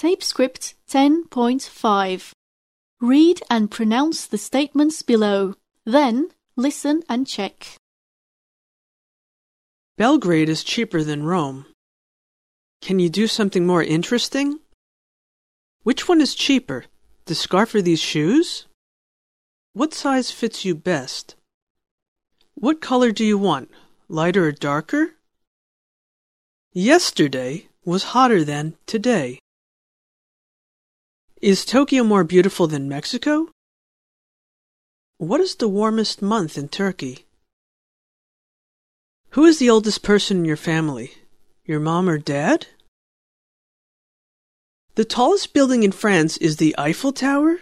Script 10.5. Read and pronounce the statements below. Then listen and check. Belgrade is cheaper than Rome. Can you do something more interesting? Which one is cheaper, the scarf or these shoes? What size fits you best? What color do you want, lighter or darker? Yesterday was hotter than today. Is Tokyo more beautiful than Mexico? What is the warmest month in Turkey? Who is the oldest person in your family? Your mom or dad? The tallest building in France is the Eiffel Tower?